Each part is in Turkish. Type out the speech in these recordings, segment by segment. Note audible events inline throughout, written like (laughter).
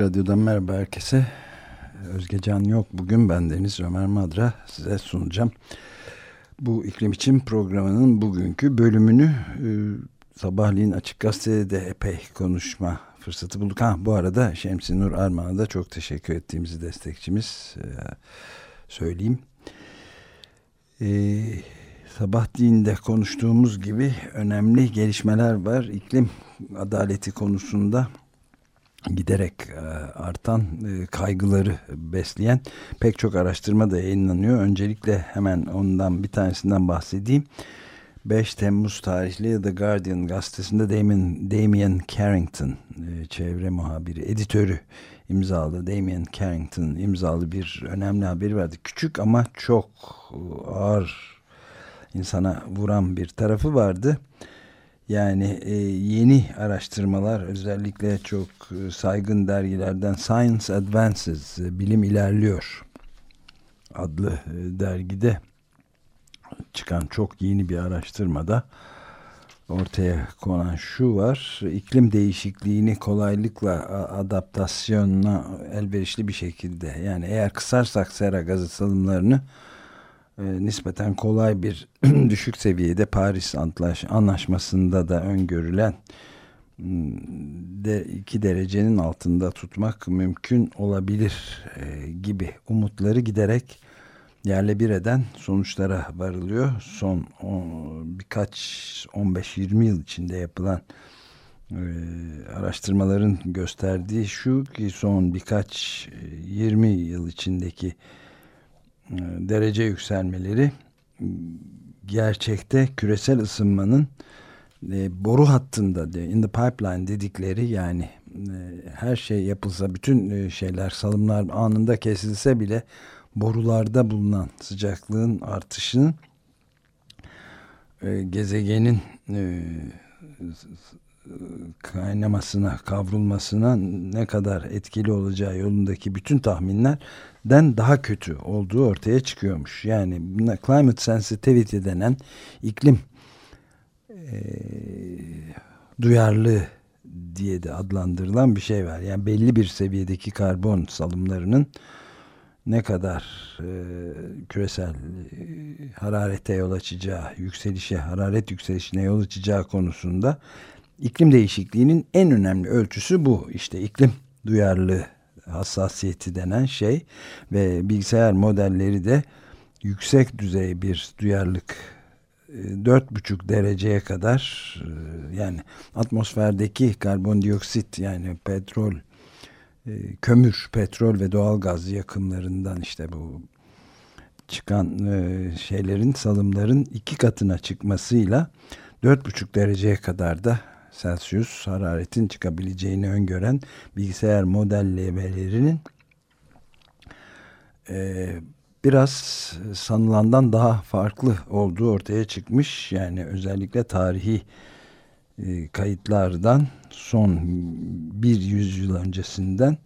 Radyo'dan merhaba herkese. Özge Can yok bugün ben Deniz Ömer Madra size sunacağım. Bu iklim için programının bugünkü bölümünü e, sabahleyin Açık Gazete'de de epey konuşma fırsatı bulduk. Ha, bu arada Şemsi Nur Arman'a da çok teşekkür ettiğimizi destekçimiz e, söyleyeyim. E, sabahleyin konuştuğumuz gibi önemli gelişmeler var. İklim adaleti konusunda giderek e, artan e, kaygıları besleyen pek çok araştırma da yayınlanıyor. Öncelikle hemen ondan bir tanesinden bahsedeyim. 5 Temmuz tarihli The Guardian gazetesinde Damien, Damien Carrington e, çevre muhabiri, editörü imzalı Damien Carrington imzalı bir önemli haberi vardı. Küçük ama çok ağır insana vuran bir tarafı vardı. Yani e, yeni araştırmalar özellikle çok e, saygın dergilerden Science Advances, e, Bilim İlerliyor adlı e, dergide çıkan çok yeni bir araştırmada ortaya konan şu var. iklim değişikliğini kolaylıkla adaptasyonuna elverişli bir şekilde yani eğer kısarsak sera gazı salımlarını e, nispeten kolay bir (clears throat) düşük seviyede Paris Antlaş, Anlaşması'nda da öngörülen de 2 derecenin altında tutmak mümkün olabilir e, gibi umutları giderek yerle bir eden sonuçlara varılıyor. Son birkaç 15-20 yıl içinde yapılan e, araştırmaların gösterdiği şu ki son birkaç 20 yıl içindeki e, derece yükselmeleri gerçekte küresel ısınmanın e, boru hattında in the pipeline dedikleri yani e, her şey yapılsa bütün e, şeyler salımlar anında kesilse bile borularda bulunan sıcaklığın artışının e, gezegenin e, kaynamasına, kavrulmasına ne kadar etkili olacağı yolundaki bütün tahminlerden daha kötü olduğu ortaya çıkıyormuş. Yani climate sensitivity denen iklim e, duyarlı diye de adlandırılan bir şey var. Yani belli bir seviyedeki karbon salımlarının ne kadar e, küresel e, hararete yol açacağı, yükselişe, hararet yükselişine yol açacağı konusunda iklim değişikliğinin en önemli ölçüsü bu. İşte iklim duyarlı hassasiyeti denen şey ve bilgisayar modelleri de yüksek düzey bir duyarlılık e, dört buçuk dereceye kadar e, yani atmosferdeki karbondioksit yani petrol e, kömür, petrol ve doğal gaz yakımlarından işte bu çıkan şeylerin salımların iki katına çıkmasıyla dört buçuk dereceye kadar da Celsius hararetin çıkabileceğini öngören bilgisayar modellemelerinin e, biraz sanılandan daha farklı olduğu ortaya çıkmış. Yani özellikle tarihi e, kayıtlardan son bir yüzyıl öncesinden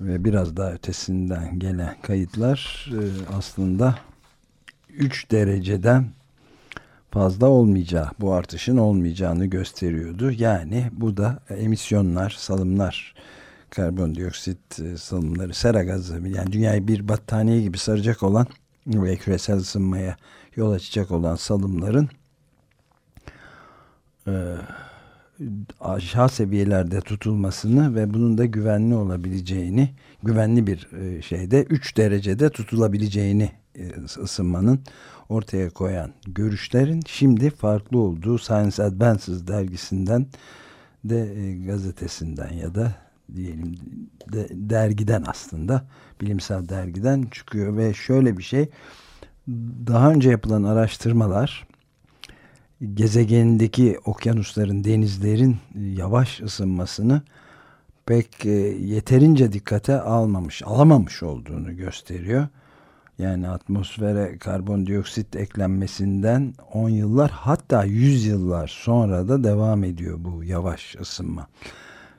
ve biraz daha ötesinden gelen kayıtlar e, aslında 3 dereceden fazla olmayacağı, bu artışın olmayacağını gösteriyordu. Yani bu da emisyonlar, salımlar, karbondioksit e, salımları, sera gazı yani dünyayı bir battaniye gibi saracak olan ve küresel ısınmaya yol açacak olan salımların e, aşağı seviyelerde tutulmasını ve bunun da güvenli olabileceğini, güvenli bir e, şeyde 3 derecede tutulabileceğini ısınmanın ortaya koyan görüşlerin şimdi farklı olduğu Science Advances dergisinden de e, gazetesinden ya da diyelim de, dergiden aslında bilimsel dergiden çıkıyor ve şöyle bir şey daha önce yapılan araştırmalar gezegenindeki okyanusların, denizlerin yavaş ısınmasını pek e, yeterince dikkate almamış, alamamış olduğunu gösteriyor. Yani atmosfere karbondioksit eklenmesinden 10 yıllar hatta 100 yıllar sonra da devam ediyor bu yavaş ısınma.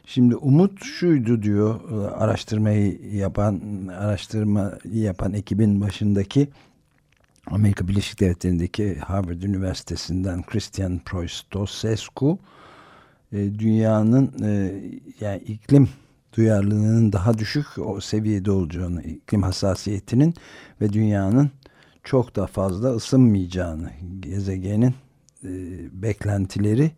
Şimdi umut şuydu diyor araştırmayı yapan araştırmayı yapan ekibin başındaki Amerika Birleşik Devletleri'ndeki Harvard Üniversitesi'nden Christian Proistosescu e, dünyanın e, yani iklim duyarlılığının daha düşük o seviyede olacağını, iklim hassasiyetinin ve dünyanın çok da fazla ısınmayacağını, gezegenin e, beklentileri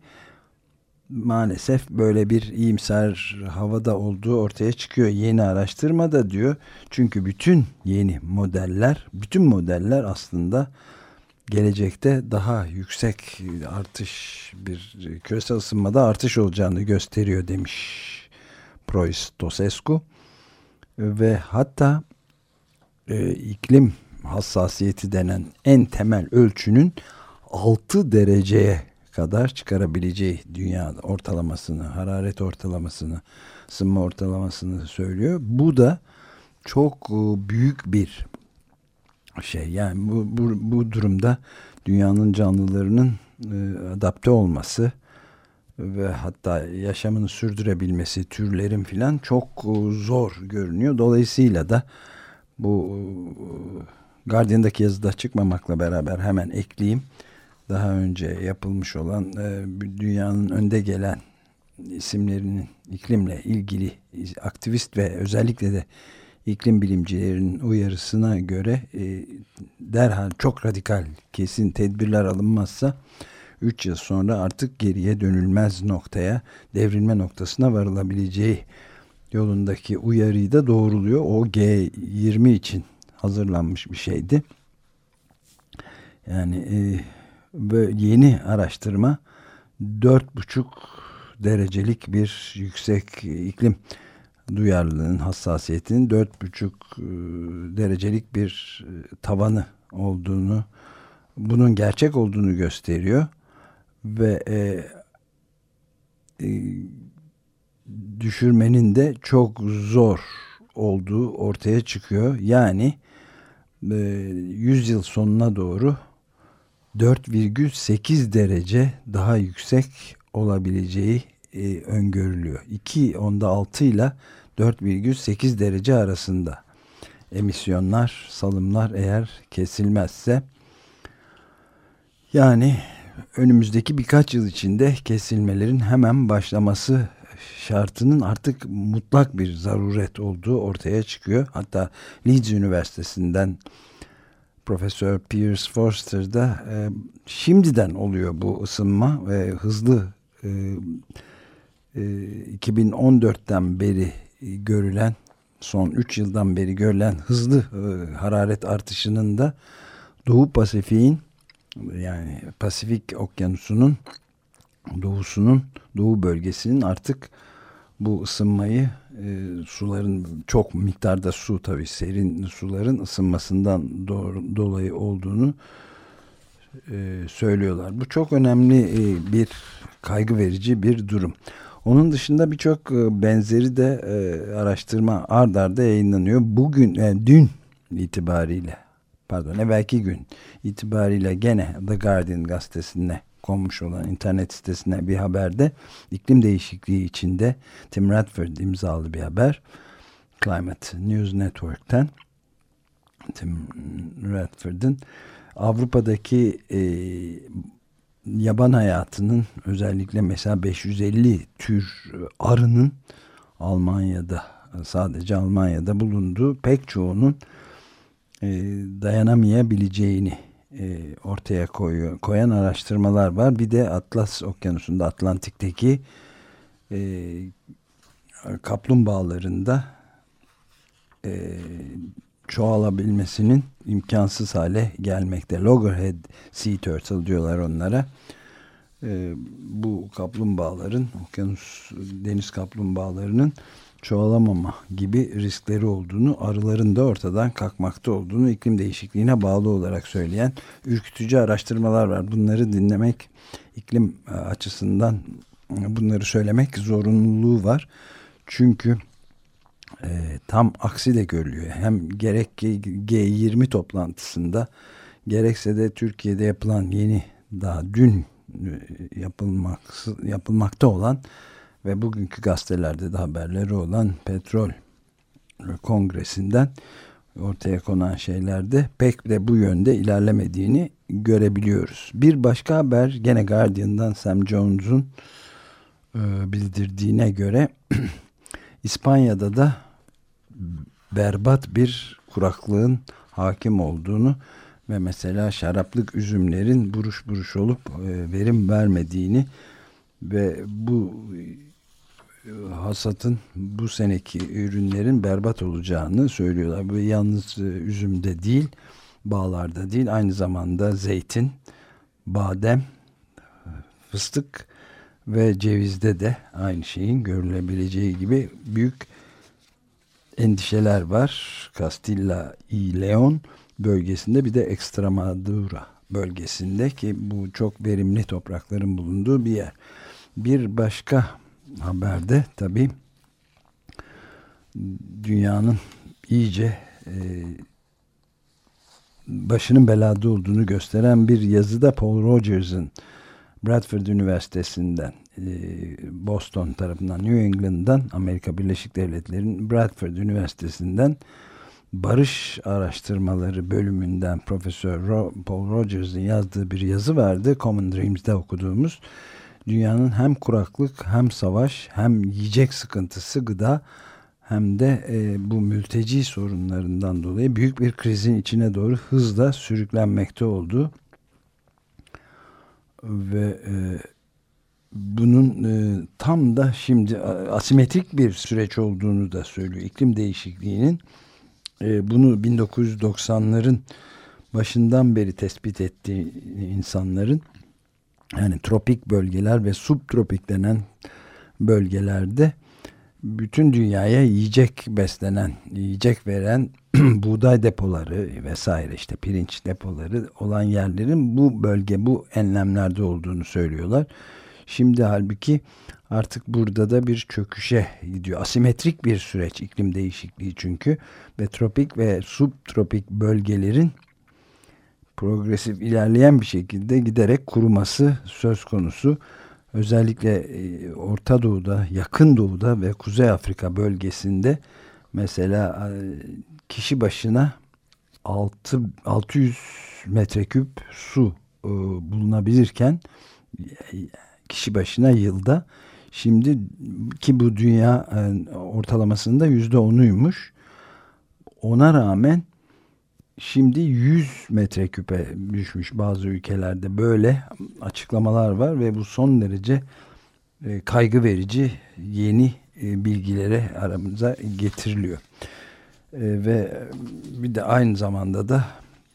maalesef böyle bir iyimser havada olduğu ortaya çıkıyor. Yeni araştırma da diyor. Çünkü bütün yeni modeller, bütün modeller aslında gelecekte daha yüksek artış bir küresel ısınmada artış olacağını gösteriyor demiş Proistosescu ve hatta e, iklim hassasiyeti denen en temel ölçünün 6 dereceye kadar çıkarabileceği dünya ortalamasını, hararet ortalamasını, ısınma ortalamasını söylüyor. Bu da çok e, büyük bir şey. Yani bu, bu, bu durumda dünyanın canlılarının e, adapte olması ve hatta yaşamını sürdürebilmesi türlerin filan çok e, zor görünüyor. Dolayısıyla da bu Guardian'daki yazıda çıkmamakla beraber hemen ekleyeyim daha önce yapılmış olan e, dünyanın önde gelen isimlerinin iklimle ilgili aktivist ve özellikle de iklim bilimcilerinin uyarısına göre e, derhal çok radikal kesin tedbirler alınmazsa 3 yıl sonra artık geriye dönülmez noktaya devrilme noktasına varılabileceği yolundaki uyarıyı da doğruluyor. O G20 için hazırlanmış bir şeydi. Yani e, ve yeni araştırma dört buçuk derecelik bir yüksek iklim duyarlılığının hassasiyetinin dört buçuk e, derecelik bir e, tavanı olduğunu bunun gerçek olduğunu gösteriyor ve e, e, düşürmenin de çok zor olduğu ortaya çıkıyor. Yani e, 100 yıl sonuna doğru 4,8 derece daha yüksek olabileceği e, öngörülüyor. 2 onda 6 ile 4,8 derece arasında emisyonlar, salımlar eğer kesilmezse yani önümüzdeki birkaç yıl içinde kesilmelerin hemen başlaması şartının artık mutlak bir zaruret olduğu ortaya çıkıyor. Hatta Leeds Üniversitesi'nden Profesör Piers Forster'da e, şimdiden oluyor bu ısınma ve hızlı e, e, 2014'ten beri görülen son 3 yıldan beri görülen hızlı e, hararet artışının da Doğu Pasifik'in yani Pasifik Okyanusu'nun doğusunun doğu bölgesinin artık bu ısınmayı e, suların çok miktarda su tabi serin suların ısınmasından doğru, dolayı olduğunu e, söylüyorlar. Bu çok önemli e, bir kaygı verici bir durum. Onun dışında birçok e, benzeri de e, araştırma ard arda yayınlanıyor. Bugün, yani dün itibariyle pardon evvelki gün itibariyle gene The Guardian gazetesinde konmuş olan internet sitesine bir haberde iklim değişikliği içinde Tim Radford imzalı bir haber. Climate News Network'ten Tim Radford'ın Avrupa'daki e, yaban hayatının özellikle mesela 550 tür arının Almanya'da sadece Almanya'da bulunduğu pek çoğunun e, dayanamayabileceğini e, ortaya koyuyor, koyan araştırmalar var. Bir de Atlas Okyanusu'nda Atlantik'teki e, kaplumbağalarında e, çoğalabilmesinin imkansız hale gelmekte. Loggerhead Sea Turtle diyorlar onlara. E, bu kaplumbağaların, okyanus deniz kaplumbağalarının çoğalamama gibi riskleri olduğunu, arıların da ortadan kalkmakta olduğunu iklim değişikliğine bağlı olarak söyleyen ürkütücü araştırmalar var. Bunları dinlemek iklim e, açısından e, bunları söylemek zorunluluğu var. Çünkü e, tam aksi de görülüyor. Hem gerek G20 toplantısında gerekse de Türkiye'de yapılan yeni daha dün e, yapılmak, yapılmakta olan ve bugünkü gazetelerde de haberleri olan petrol kongresinden ortaya konan şeylerde pek de bu yönde ilerlemediğini görebiliyoruz. Bir başka haber gene Guardian'dan Sam Jones'un e, bildirdiğine göre (clears throat) İspanya'da da berbat bir kuraklığın hakim olduğunu ve mesela şaraplık üzümlerin buruş buruş olup e, verim vermediğini ve bu hasatın bu seneki ürünlerin berbat olacağını söylüyorlar. Bu yalnız e, üzümde değil, bağlarda değil, aynı zamanda zeytin, badem, fıstık ve cevizde de aynı şeyin görülebileceği gibi büyük endişeler var. Castilla y Leon bölgesinde bir de Extremadura bölgesinde ki bu çok verimli toprakların bulunduğu bir yer. Bir başka haberde tabi dünyanın iyice e, başının belada olduğunu gösteren bir yazıda Paul Rogers'ın Bradford Üniversitesi'nden e, Boston tarafından New England'dan Amerika Birleşik Devletleri'nin Bradford Üniversitesi'nden Barış Araştırmaları bölümünden Profesör Ro Paul Rogers'ın yazdığı bir yazı vardı. Common Dreams'de okuduğumuz. Dünyanın hem kuraklık hem savaş hem yiyecek sıkıntısı gıda hem de e, bu mülteci sorunlarından dolayı büyük bir krizin içine doğru hızla sürüklenmekte olduğu ve e, bunun e, tam da şimdi asimetrik bir süreç olduğunu da söylüyor. İklim değişikliğinin e, bunu 1990'ların başından beri tespit ettiği insanların yani tropik bölgeler ve subtropik denen bölgelerde bütün dünyaya yiyecek beslenen, yiyecek veren (clears throat) buğday depoları vesaire işte pirinç depoları olan yerlerin bu bölge bu enlemlerde olduğunu söylüyorlar. Şimdi halbuki artık burada da bir çöküşe gidiyor. Asimetrik bir süreç iklim değişikliği çünkü ve tropik ve subtropik bölgelerin progresif ilerleyen bir şekilde giderek kuruması söz konusu. Özellikle e, Orta Doğu'da, Yakın Doğu'da ve Kuzey Afrika bölgesinde mesela e, kişi başına 6, 600 metreküp su e, bulunabilirken kişi başına yılda şimdi ki bu dünya ortalamasında yüzde onuymuş ona rağmen şimdi 100 metreküpe düşmüş bazı ülkelerde böyle açıklamalar var ve bu son derece e, kaygı verici yeni e, bilgilere aramıza getiriliyor. E, ve bir de aynı zamanda da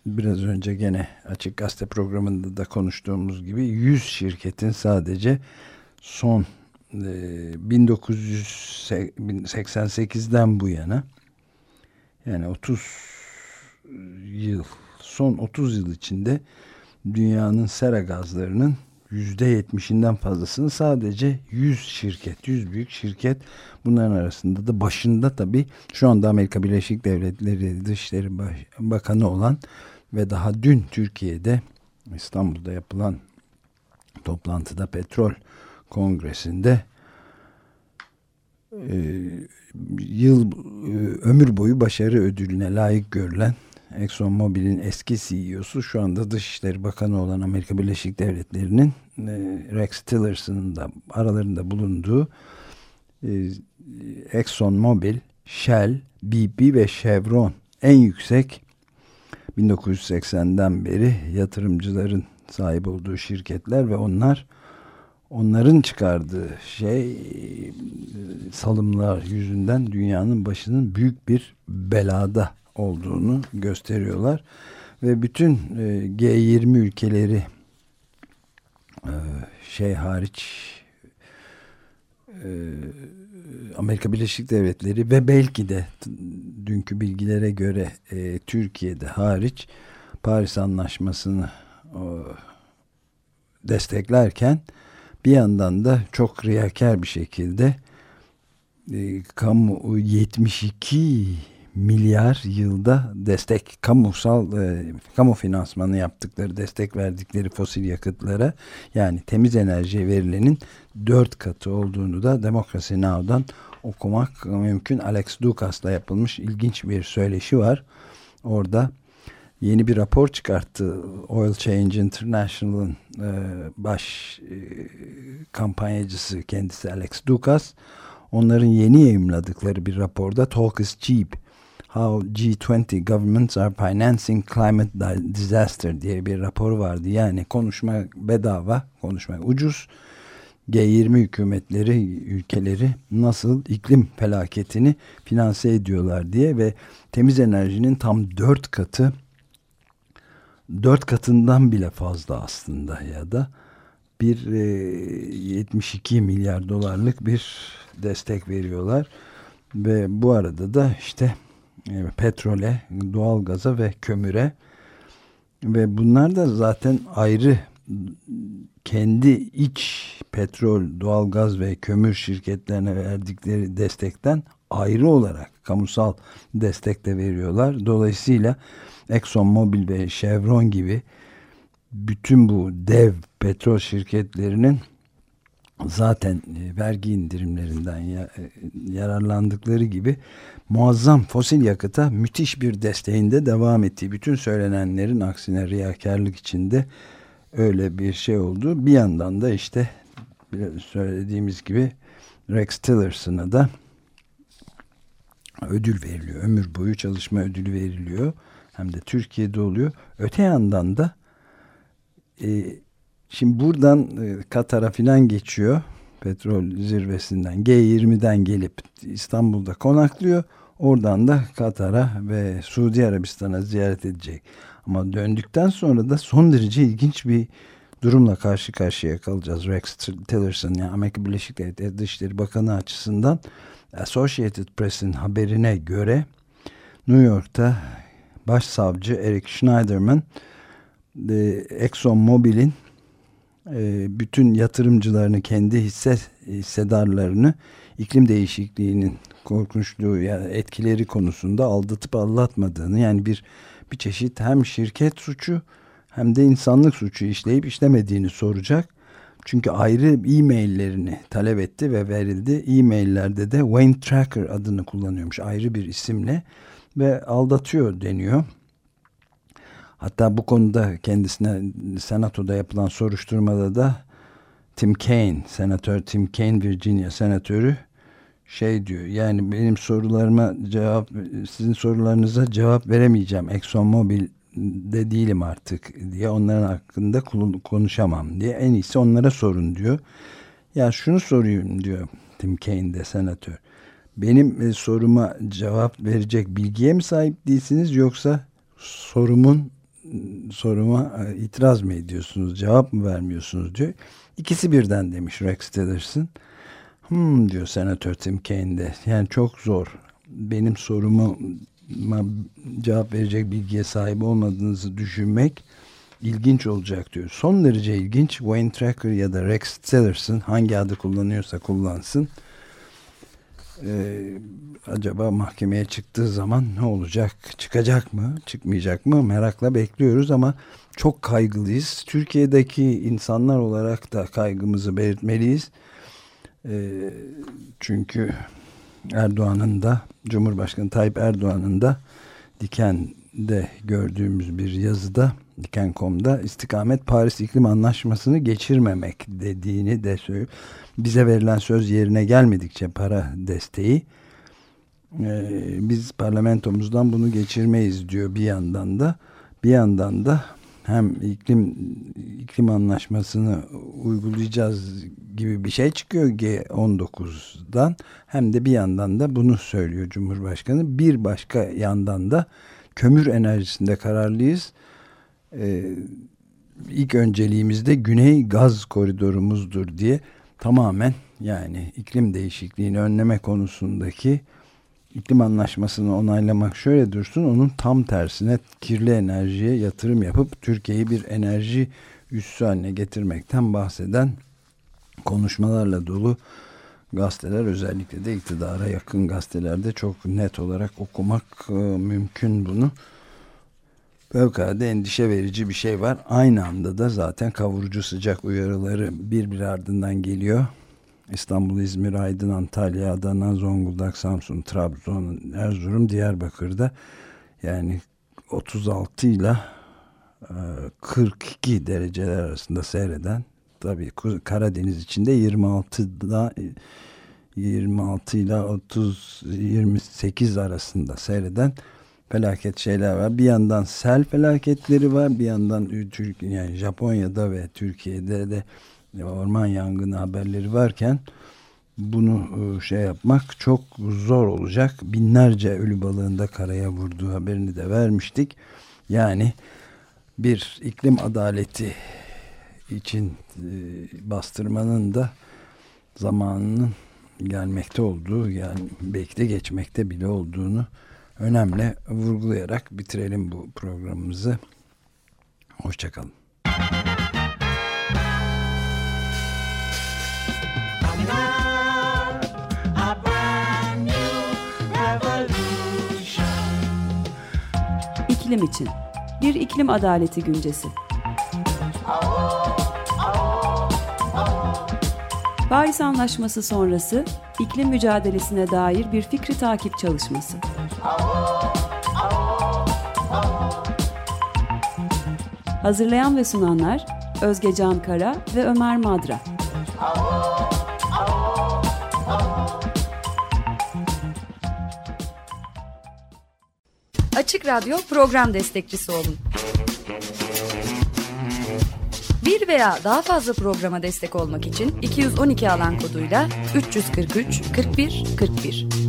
biraz önce gene Açık Gazete programında da konuştuğumuz gibi 100 şirketin sadece son 1988'den bu yana yani 30 yıl son 30 yıl içinde dünyanın sera gazlarının %70'inden fazlasını sadece 100 şirket, 100 büyük şirket bunların arasında da başında tabi şu anda Amerika Birleşik Devletleri Dışişleri Bakanı olan ve daha dün Türkiye'de İstanbul'da yapılan toplantıda petrol kongresinde e, yıl e, ömür boyu başarı ödülüne layık görülen Exxon Mobil'in eski CEO'su şu anda Dışişleri Bakanı olan Amerika Birleşik Devletleri'nin e, Rex Tillerson'ın da aralarında bulunduğu e, Exxon Mobil, Shell, BP ve Chevron en yüksek 1980'den beri yatırımcıların sahip olduğu şirketler ve onlar onların çıkardığı şey salımlar yüzünden dünyanın başının büyük bir belada olduğunu gösteriyorlar. Ve bütün e, G20 ülkeleri e, şey hariç e, Amerika Birleşik Devletleri ve belki de dünkü bilgilere göre e, Türkiye'de hariç Paris Anlaşması'nı desteklerken bir yandan da çok riyakar bir şekilde e, kamu 72 milyar yılda destek kamusal e, kamu finansmanı yaptıkları destek verdikleri fosil yakıtlara yani temiz enerji verilenin dört katı olduğunu da Demokrasi Now'dan okumak mümkün. Alex Dukas'la yapılmış ilginç bir söyleşi var. Orada yeni bir rapor çıkarttı. Oil Change International'ın e, baş e, kampanyacısı kendisi Alex Dukas. Onların yeni yayımladıkları bir raporda Talk is Cheap How G20 Governments Are Financing Climate Disaster diye bir rapor vardı. Yani konuşma bedava, konuşma ucuz. G20 hükümetleri, ülkeleri nasıl iklim felaketini finanse ediyorlar diye ve temiz enerjinin tam dört katı dört katından bile fazla aslında ya da bir e, 72 milyar dolarlık bir destek veriyorlar ve bu arada da işte petrole, doğalgaza ve kömüre ve bunlar da zaten ayrı kendi iç petrol, doğalgaz ve kömür şirketlerine verdikleri destekten ayrı olarak kamusal destek de veriyorlar. Dolayısıyla Exxon Mobil ve Chevron gibi bütün bu dev petrol şirketlerinin zaten e, vergi indirimlerinden e, yararlandıkları gibi muazzam fosil yakıta müthiş bir desteğinde devam ettiği bütün söylenenlerin aksine riyakarlık içinde öyle bir şey oldu. Bir yandan da işte söylediğimiz gibi Rex Tillerson'a da ödül veriliyor. Ömür boyu çalışma ödülü veriliyor. Hem de Türkiye'de oluyor. Öte yandan da e, şimdi buradan e, Katar'a filan geçiyor. Petrol zirvesinden G20'den gelip İstanbul'da konaklıyor. Oradan da Katar'a ve Suudi Arabistan'a ziyaret edecek. Ama döndükten sonra da son derece ilginç bir durumla karşı karşıya kalacağız. Rex Tillerson yani Amerika Birleşik Devletleri Dışişleri Bakanı açısından Associated Press'in haberine göre New York'ta Başsavcı Eric Schneiderman Exxon Mobil'in e, bütün yatırımcılarını kendi hisse hissedarlarını iklim değişikliğinin korkunçluğu ya yani etkileri konusunda aldatıp aldatmadığını yani bir bir çeşit hem şirket suçu hem de insanlık suçu işleyip işlemediğini soracak. Çünkü ayrı e-maillerini talep etti ve verildi. E-maillerde de Wayne Tracker adını kullanıyormuş ayrı bir isimle ve aldatıyor deniyor. Hatta bu konuda kendisine senatoda yapılan soruşturmada da Tim Kaine, senatör Tim Kaine Virginia senatörü şey diyor yani benim sorularıma cevap sizin sorularınıza cevap veremeyeceğim Exxon Mobil de değilim artık diye onların hakkında konuşamam diye en iyisi onlara sorun diyor. Ya şunu sorayım diyor Tim Kaine de senatör. Benim e, soruma cevap verecek bilgiye mi sahip değilsiniz yoksa sorumun soruma e, itiraz mı ediyorsunuz cevap mı vermiyorsunuz diyor. İkisi birden demiş Rex Tillerson. Hmm diyor Senatör Tim Kaine de. Yani çok zor. Benim soruma cevap verecek bilgiye sahip olmadığınızı düşünmek ilginç olacak diyor. Son derece ilginç. Wayne Tracker ya da Rex Tillerson hangi adı kullanıyorsa kullansın. Ee, acaba mahkemeye çıktığı zaman ne olacak? Çıkacak mı? Çıkmayacak mı? Merakla bekliyoruz ama çok kaygılıyız. Türkiye'deki insanlar olarak da kaygımızı belirtmeliyiz. E, çünkü Erdoğan'ın da Cumhurbaşkanı Tayyip Erdoğan'ın da Diken'de gördüğümüz bir yazıda Diken.com'da istikamet Paris İklim Anlaşması'nı geçirmemek dediğini de söylüyor. Bize verilen söz yerine gelmedikçe para desteği e, biz parlamentomuzdan bunu geçirmeyiz diyor bir yandan da bir yandan da hem iklim iklim anlaşmasını uygulayacağız gibi bir şey çıkıyor G19'dan hem de bir yandan da bunu söylüyor Cumhurbaşkanı. Bir başka yandan da kömür enerjisinde kararlıyız. Ee, ilk önceliğimizde güney gaz koridorumuzdur diye tamamen yani iklim değişikliğini önleme konusundaki iklim anlaşmasını onaylamak şöyle dursun onun tam tersine kirli enerjiye yatırım yapıp Türkiye'yi bir enerji üssü haline getirmekten bahseden konuşmalarla dolu gazeteler özellikle de iktidara yakın gazetelerde çok net olarak okumak e, mümkün bunu. Fevkalade endişe verici bir şey var. Aynı anda da zaten kavurucu sıcak uyarıları bir bir ardından geliyor. İstanbul, İzmir, Aydın, Antalya, Adana, Zonguldak, Samsun, Trabzon, Erzurum, Diyarbakır'da yani 36 ile 42 dereceler arasında seyreden tabii Karadeniz içinde 26'da 26 ile 30 28 arasında seyreden felaket şeyler var. Bir yandan sel felaketleri var. Bir yandan Türkiye yani Japonya'da ve Türkiye'de de orman yangını haberleri varken bunu e, şey yapmak çok zor olacak. Binlerce ölü balığında karaya vurduğu haberini de vermiştik. Yani bir iklim adaleti için e, bastırmanın da zamanının gelmekte olduğu yani belki de geçmekte bile olduğunu önemli vurgulayarak bitirelim bu programımızı. Hoşçakalın. İklim için bir iklim adaleti güncesi. Paris Anlaşması sonrası iklim mücadelesine dair bir fikri takip çalışması. Hazırlayan ve sunanlar Özge Can Kara ve Ömer Madra. Açık Radyo program destekçisi olun. Bir veya daha fazla programa destek olmak için 212 alan koduyla 343 41 41.